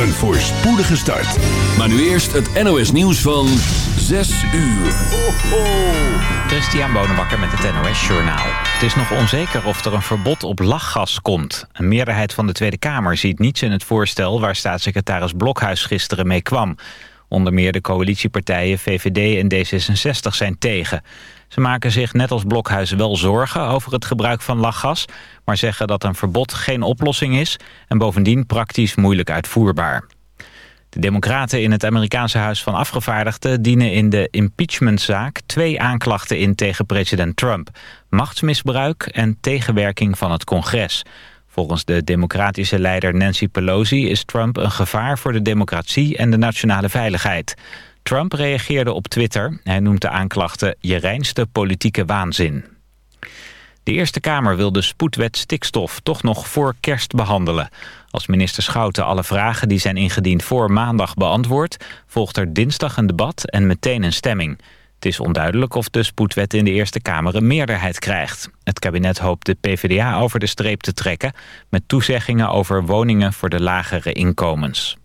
Een voorspoedige start. Maar nu eerst het NOS nieuws van 6 uur. Ho, ho. Christian Bonenbakker met het NOS Journaal. Het is nog onzeker of er een verbod op lachgas komt. Een meerderheid van de Tweede Kamer ziet niets in het voorstel... waar staatssecretaris Blokhuis gisteren mee kwam. Onder meer de coalitiepartijen VVD en D66 zijn tegen. Ze maken zich net als Blokhuis wel zorgen over het gebruik van lachgas... maar zeggen dat een verbod geen oplossing is... en bovendien praktisch moeilijk uitvoerbaar. De democraten in het Amerikaanse Huis van Afgevaardigden... dienen in de impeachmentzaak twee aanklachten in tegen president Trump. Machtsmisbruik en tegenwerking van het congres. Volgens de democratische leider Nancy Pelosi is Trump een gevaar voor de democratie en de nationale veiligheid. Trump reageerde op Twitter. Hij noemt de aanklachten je reinste politieke waanzin. De Eerste Kamer wil de spoedwet stikstof toch nog voor kerst behandelen. Als minister Schouten alle vragen die zijn ingediend voor maandag beantwoordt... volgt er dinsdag een debat en meteen een stemming. Het is onduidelijk of de spoedwet in de Eerste Kamer een meerderheid krijgt. Het kabinet hoopt de PvdA over de streep te trekken... met toezeggingen over woningen voor de lagere inkomens.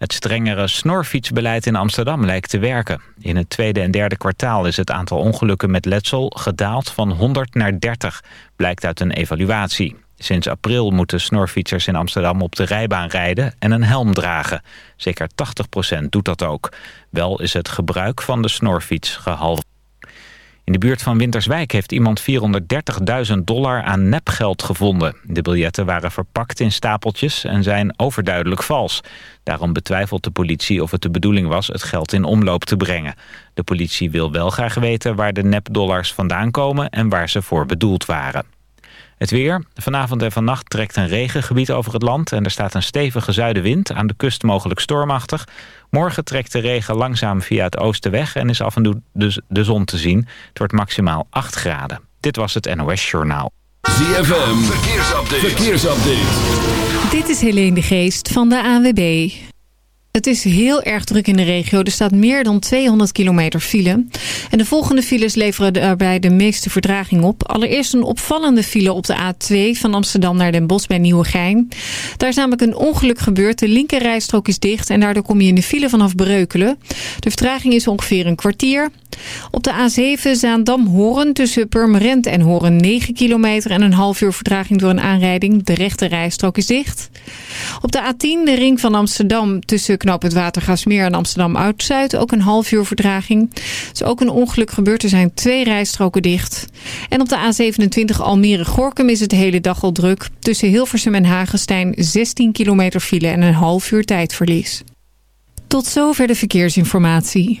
Het strengere snorfietsbeleid in Amsterdam lijkt te werken. In het tweede en derde kwartaal is het aantal ongelukken met letsel gedaald van 100 naar 30, blijkt uit een evaluatie. Sinds april moeten snorfietsers in Amsterdam op de rijbaan rijden en een helm dragen. Zeker 80% doet dat ook. Wel is het gebruik van de snorfiets gehalveerd. In de buurt van Winterswijk heeft iemand 430.000 dollar aan nepgeld gevonden. De biljetten waren verpakt in stapeltjes en zijn overduidelijk vals. Daarom betwijfelt de politie of het de bedoeling was het geld in omloop te brengen. De politie wil wel graag weten waar de nepdollars vandaan komen en waar ze voor bedoeld waren. Het weer. Vanavond en vannacht trekt een regengebied over het land... en er staat een stevige zuidenwind, aan de kust mogelijk stormachtig. Morgen trekt de regen langzaam via het oosten weg... en is af en toe de, de zon te zien. Het wordt maximaal 8 graden. Dit was het NOS Journaal. ZFM, verkeersupdate. verkeersupdate. Dit is Helene de Geest van de ANWB. Het is heel erg druk in de regio. Er staat meer dan 200 kilometer file. En de volgende files leveren daarbij de meeste verdraging op. Allereerst een opvallende file op de A2 van Amsterdam naar Den Bosch bij Nieuwegein. Daar is namelijk een ongeluk gebeurd. De linkerrijstrook is dicht en daardoor kom je in de file vanaf Breukelen. De vertraging is ongeveer een kwartier. Op de A7 Zaandam-Horen tussen Purmerend en Horen 9 kilometer en een half uur vertraging door een aanrijding. De rechte rijstrook is dicht. Op de A10 de ring van Amsterdam tussen Knoop het Watergasmeer en Amsterdam Oud-Zuid. Ook een half uur verdraging. Er is ook een ongeluk gebeurd. Er zijn twee rijstroken dicht. En op de A27 Almere-Gorkum is het de hele dag al druk. Tussen Hilversum en Hagenstein 16 kilometer file en een half uur tijdverlies. Tot zover de verkeersinformatie.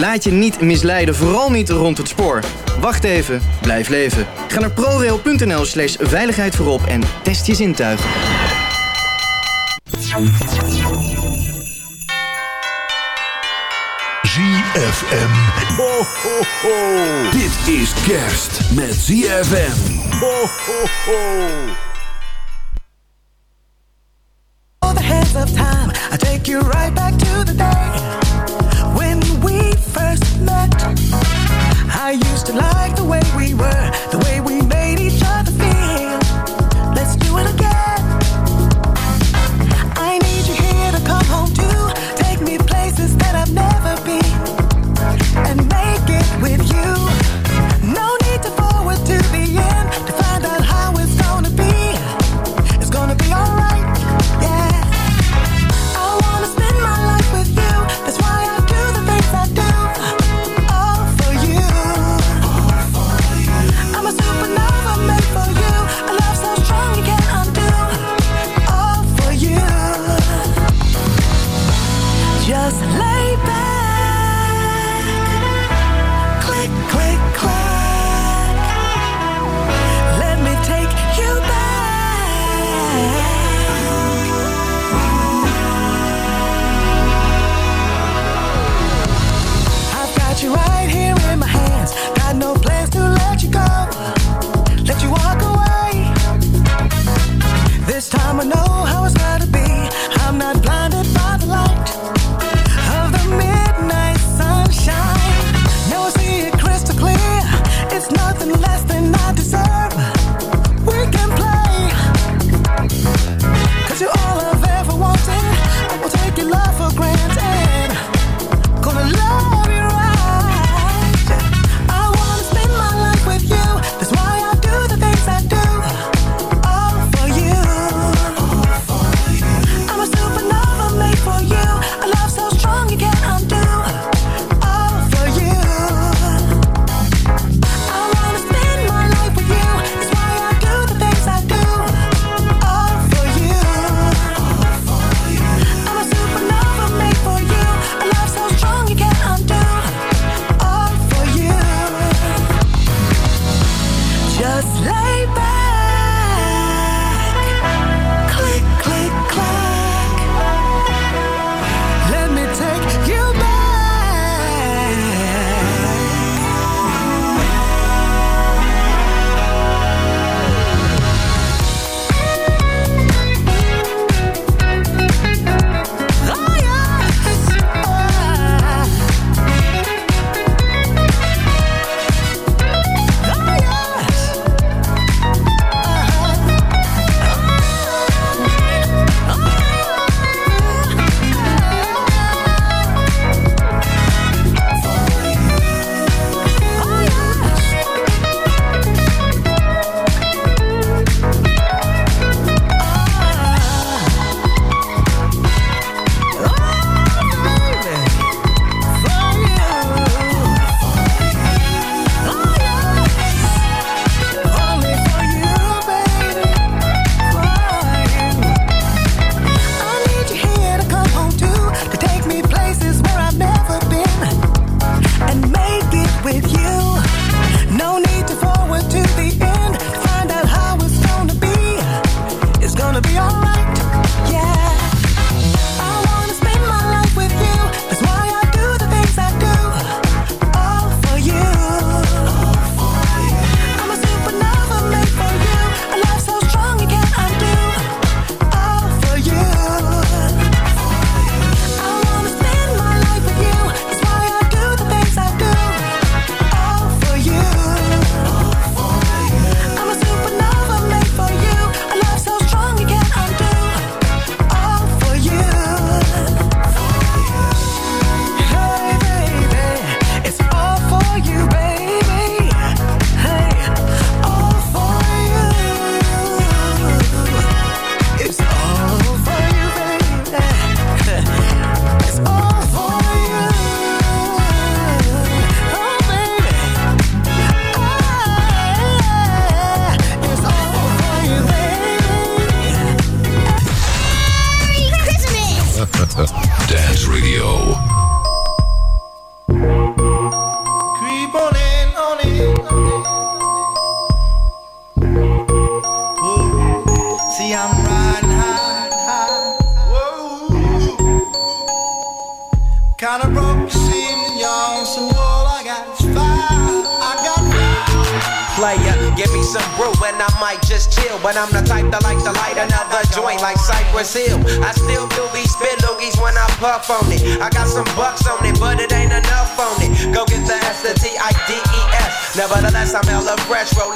Laat je niet misleiden, vooral niet rond het spoor. Wacht even, blijf leven. Ga naar prorail.nl slash veiligheid voorop en test je zintuigen. ZFM. Ho, ho. Dit is kerst met ZFM. Ho, ho, ho. All the heads of time, I take you right back to the day. met. I used to like the way we were, the way we made each other feel. Let's do it again.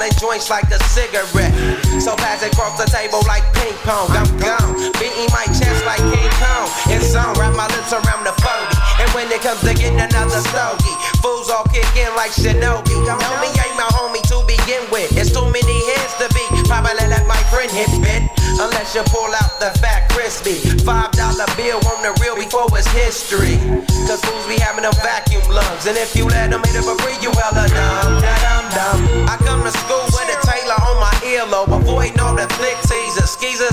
Rolling joints like a cigarette. So pass it across the table like ping pong. I'm gone, beating my chest like King Kong. It's on, wrap my lips around the 40. And when it comes to getting another stogie, fools all kick in like Shinobi. Me ain't my homie to begin with. It's too many heads to be. Probably let my friend hit bit. Unless you pull out the fat crispy. Five dollar bill on the real before it's history. Cause fools be having them vacuum lungs. And if you let them hit it for free, you hella dumb.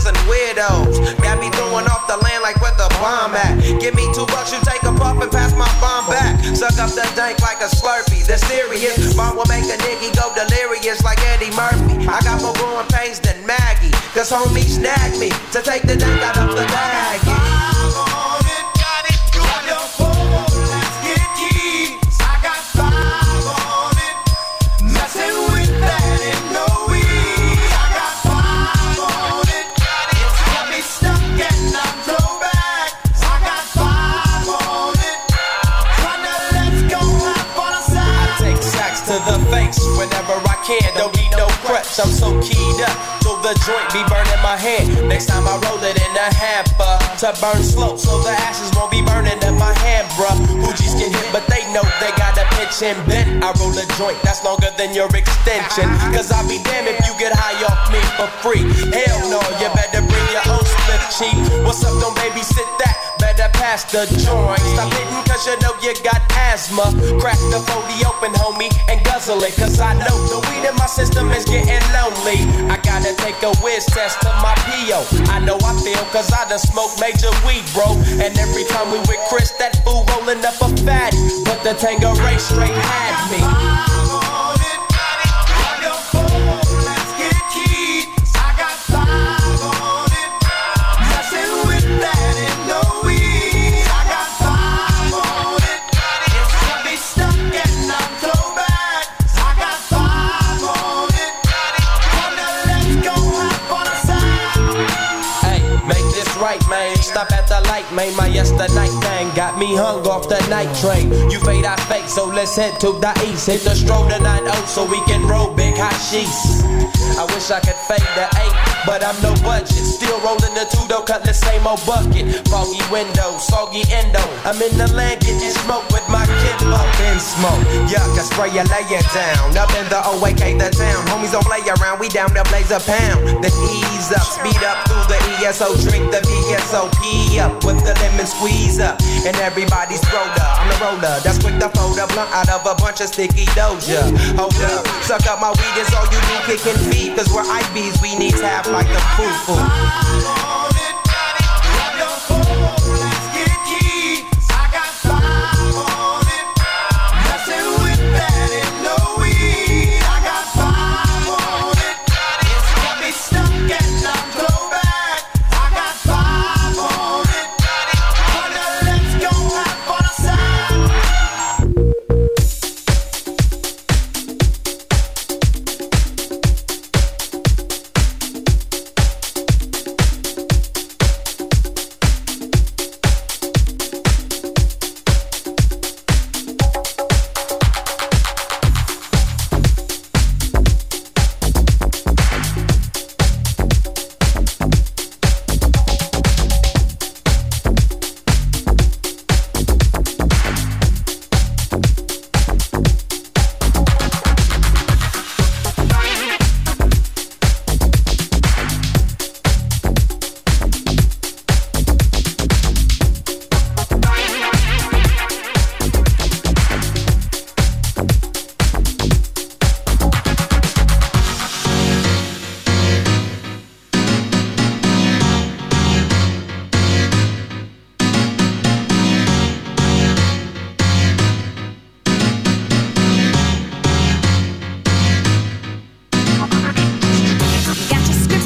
And weirdos. Got me throwing off the land like where the bomb at. Give me two bucks, you take a puff and pass my bomb back. Suck up the dank like a slurpee. The serious bomb will make a nigga go delirious like Eddie Murphy. I got more growing pains than Maggie. Cause homie snagged me to take the dank out of the bag. I'm so keyed up. So the joint be burning my hand. Next time I roll it in a hamper to burn slow, so the ashes won't be burning in my hand, bruh. Hoogies get hit, but they know they got a pitch and bent. I roll a joint that's longer than your extension. Cause I'll be damned if you get high off me for free. Hell no, you better bring your own cheap. What's up, don't babysit that? Better pass the joint. Stop hitting cause you know you got asthma. Crack the 40 open, homie, and guzzle it. Cause I know the weed in my system is getting lonely. I gotta take a whiz test to my PO. I know I feel cause I done smoked major weed, bro. And every time we with Chris, that fool rolling up a fatty. But the Tango race straight had me. Got me hung off the night train. You fade, I fake, so let's head to the east. Hit the stroll to 9 so we can roll big hot sheets. I wish I could fade the 8, but I'm no budget. Still rolling the two, though, cut the same old bucket. Foggy window, soggy endo. I'm in the land getting smoke with kid up in smoke. Yuck, I spray you, lay it down. Up in the OAK, the town. Homies don't play around, we down to blaze a pound. Then ease up, speed up through the ESO, drink the VSOP up with the lemon squeeze up. And everybody's roller, I'm the roller. That's quick to fold a blunt out of a bunch of sticky doja. Hold up, suck up my weed, it's all you need, kicking feet. Cause we're IBs, we need tap like the foo-foo.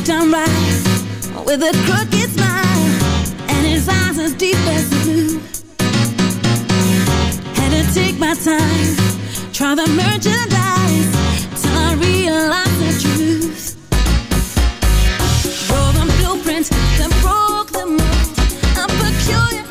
done right with a crooked smile and his eyes as deep as blue. Had to take my time, try the merchandise till I realized the truth. Wore the blueprint that broke the mold, a peculiar.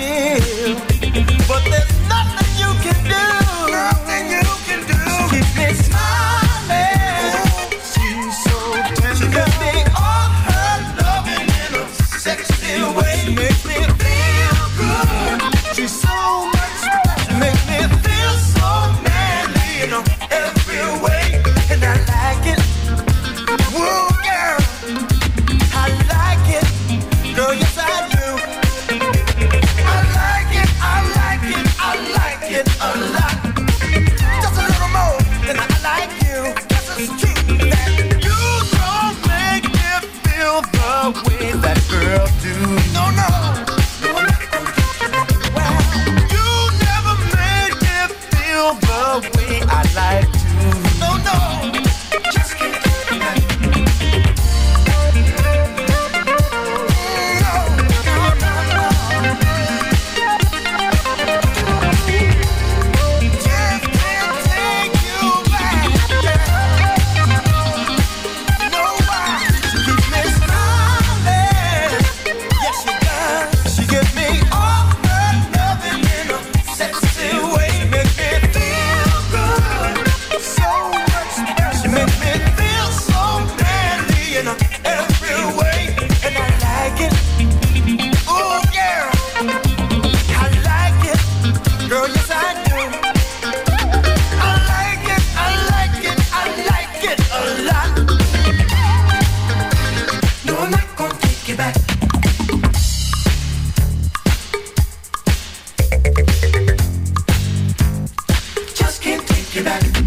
You that.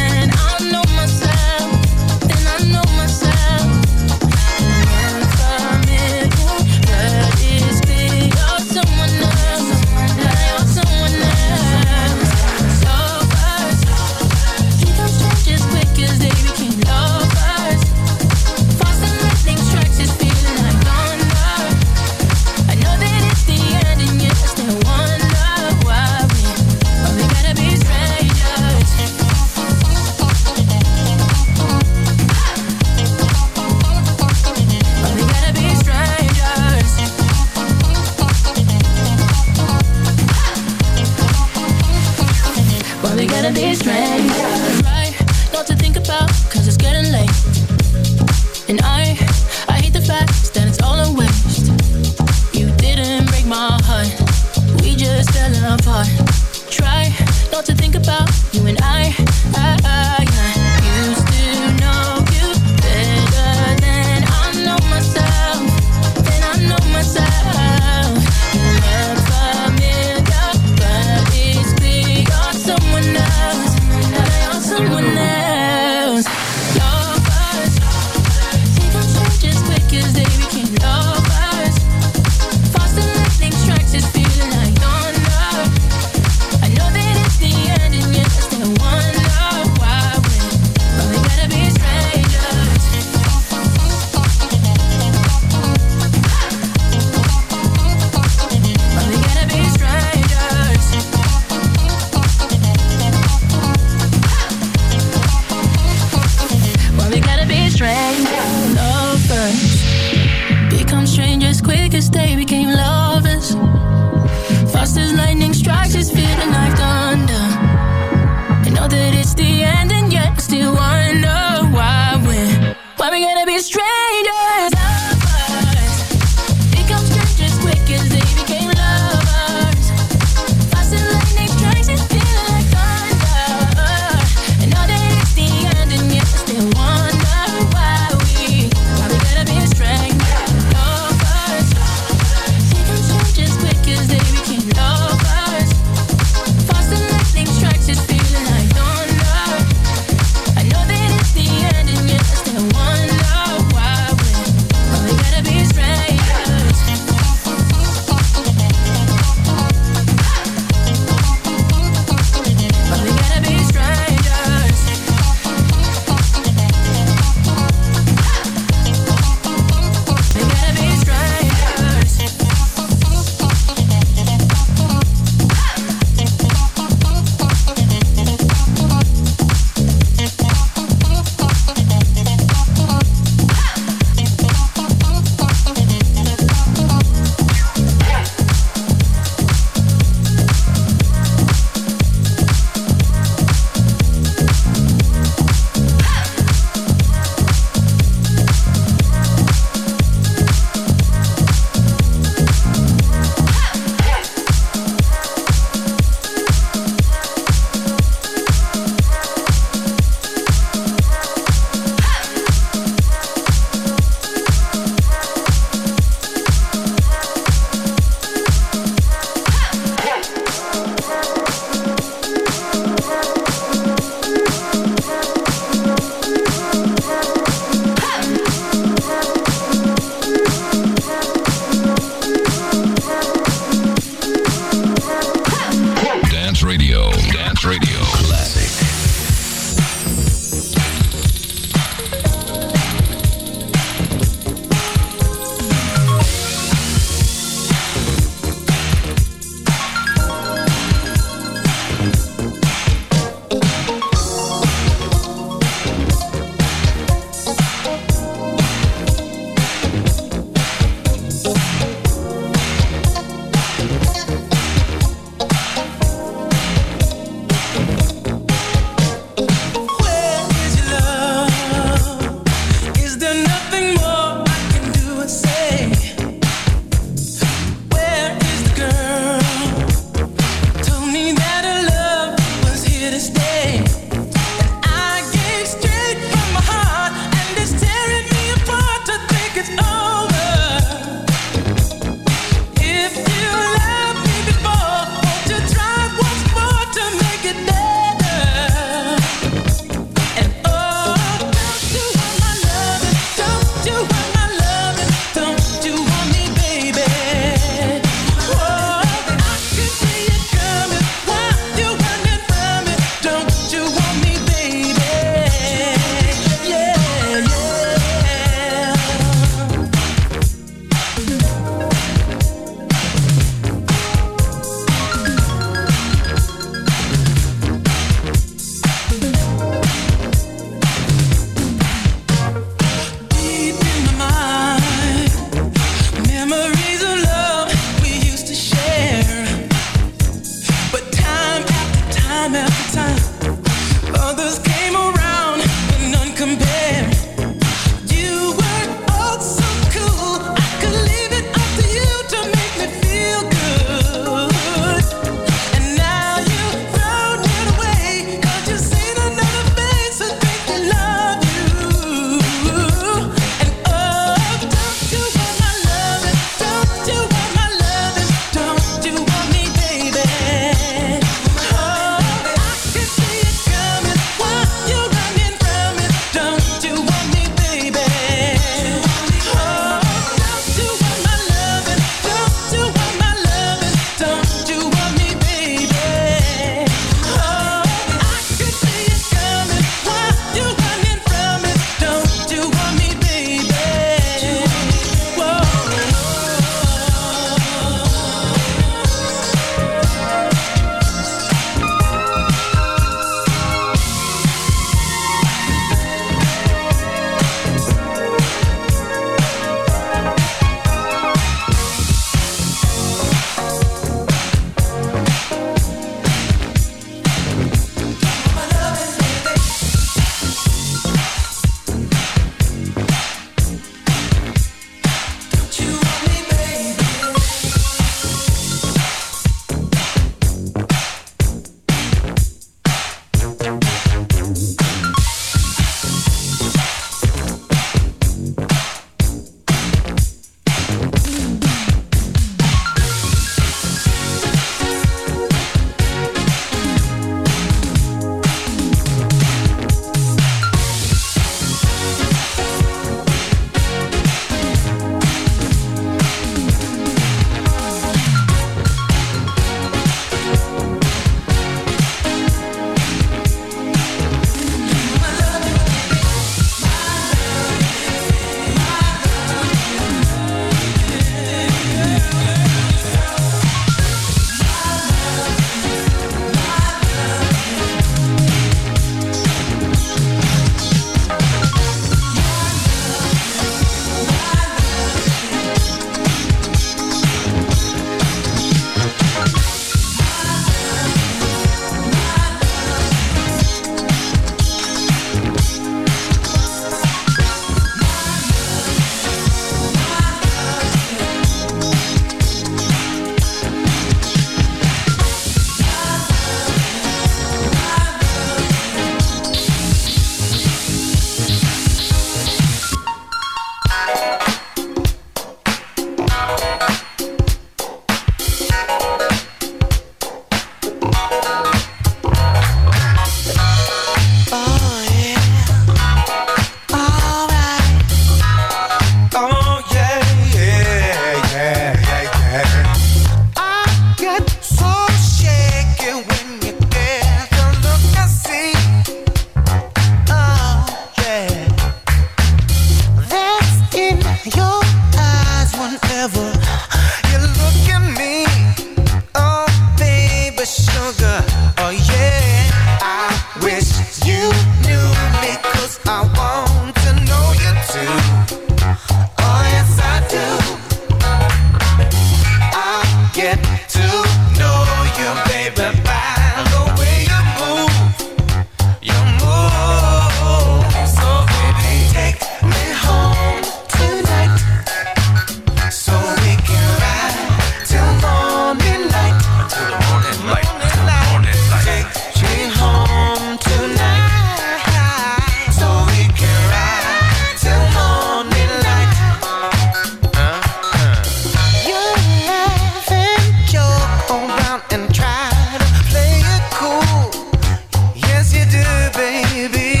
Baby.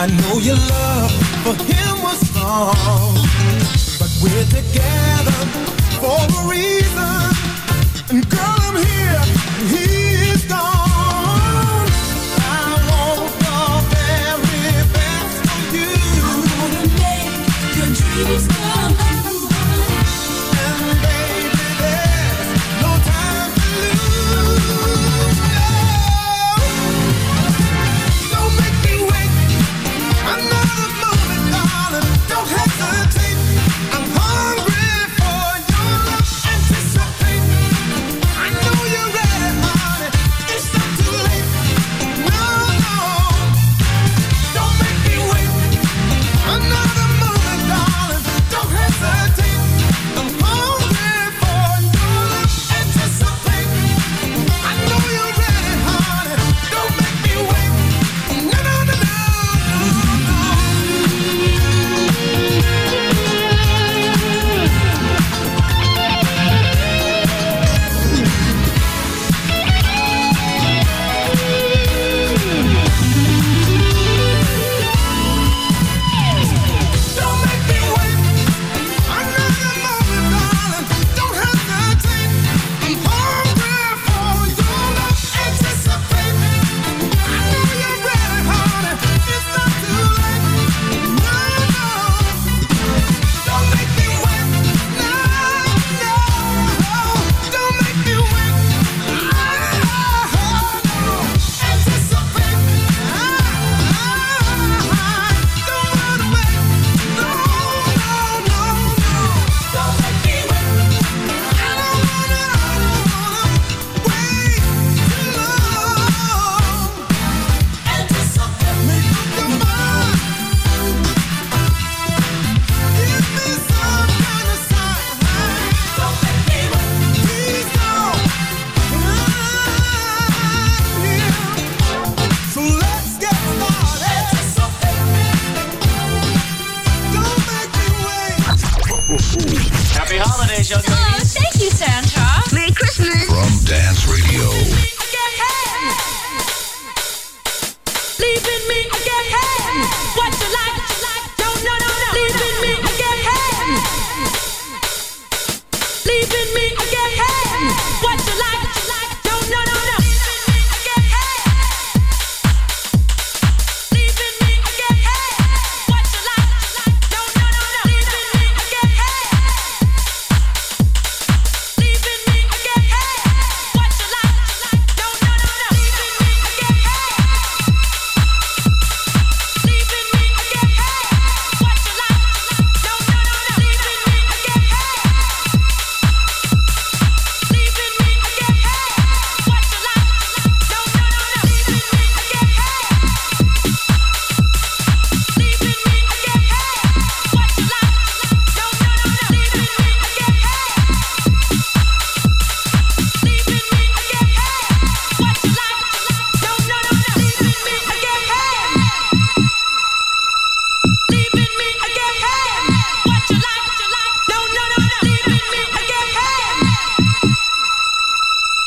I know your love for him was strong But we're together for a reason. And girl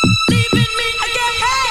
Leaving me again. Hey!